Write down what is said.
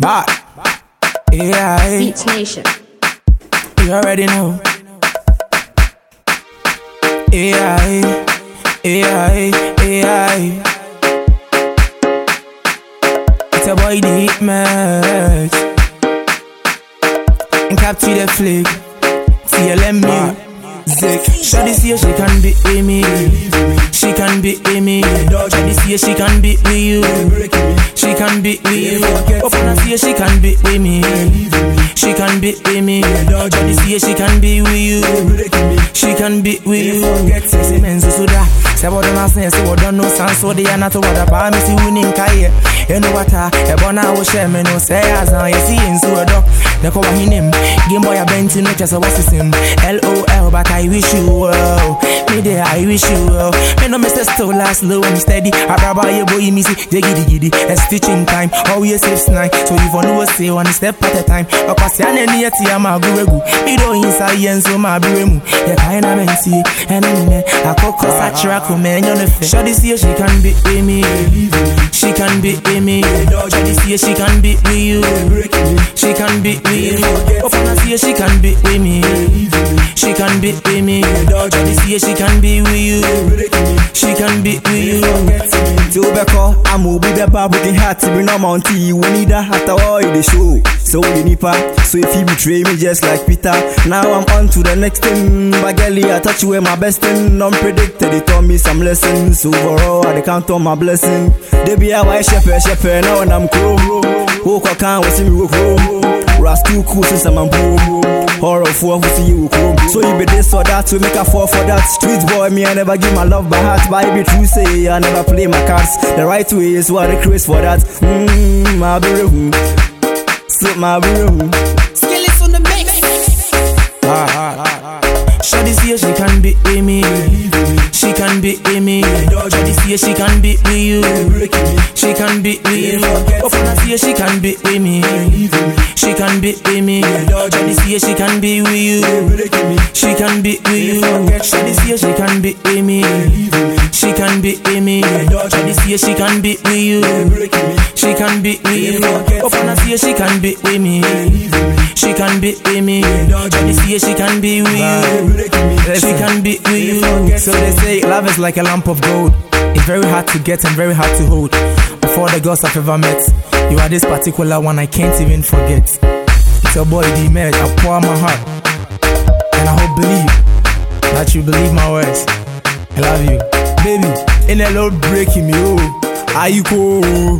Bye. Yeah, Beats Nation. you already know. Yeah, yeah, yeah. It's a boy the hit match. And capture the flick. TLM music. Shawty see she can be with me. She can be with me. Shawty see she can be with you. Can be with you. Open and see she can be with me. She can be with me. Shawty see she can be with you. She can be with you. Say men so da. Say what them say say what don't know so they are not what about me see winning kai. You know what I e bona wo me no say as you see in so do. The call him Game boy a benti no just what's his name LOL but I wish you well Me there I wish you miss still last slow and steady. I grab your boy me see They giddy giddy. A stitching time. Always safe nine So if you know say one step at a time. Because ya ne ni eti ya ma gu egu Me do inside yen so bi mu Ya kind of men see. And then me I cook I track oh, me you know fe Shawty see she can be me. She can be me. Shawty see she can be with you. She can be with you. Open and see she can be with me. She can be with me Shawty see she can be with you She can be with you bẹ́ kọ́, àmọ́ òbí bẹ́ bá broken heart bí náà mọ̀ tí ìwé ní dá àtàwọ̀ èdè show. So the nípa, so if you betray me just like Peter. Now I'm on to the next thing. But girlie, I thought you were my best thing. Unpredicted, they taught me some lessons. Overall, I count on my blessing. They be a white shepherd, shepherd, now when I'm cool. chrome. Who can we see me chrome? Rascal cool since I'm on boom. Horror for who see you chrome. So you be this or that, we make a fall for that. Street boy, me, I never give my love by heart. But I be true, say I never play my cards. The right way is what I craze for that. Mmm, my baby. Slip my room. Skillets on the mix. Shawty see she can be with me She can be with me Shawty see she can be with you She can be with you See she can be with me She can be with me Shawty see she can be with you She can be with you Shawty see she can be with me She can be with me Shawty see she can be with you She can be with you Open and see she can be with me She can be with me Shawty see she can be with you She can be with you So they say love is like a lamp of gold It's very hard to get and very hard to hold all the girls I've ever met You are this particular one I can't even forget. It's your boy D-Med I pour my heart. And I hope believe That you believe my words. I love you. Baby, in a load breaking me oh Are you cool?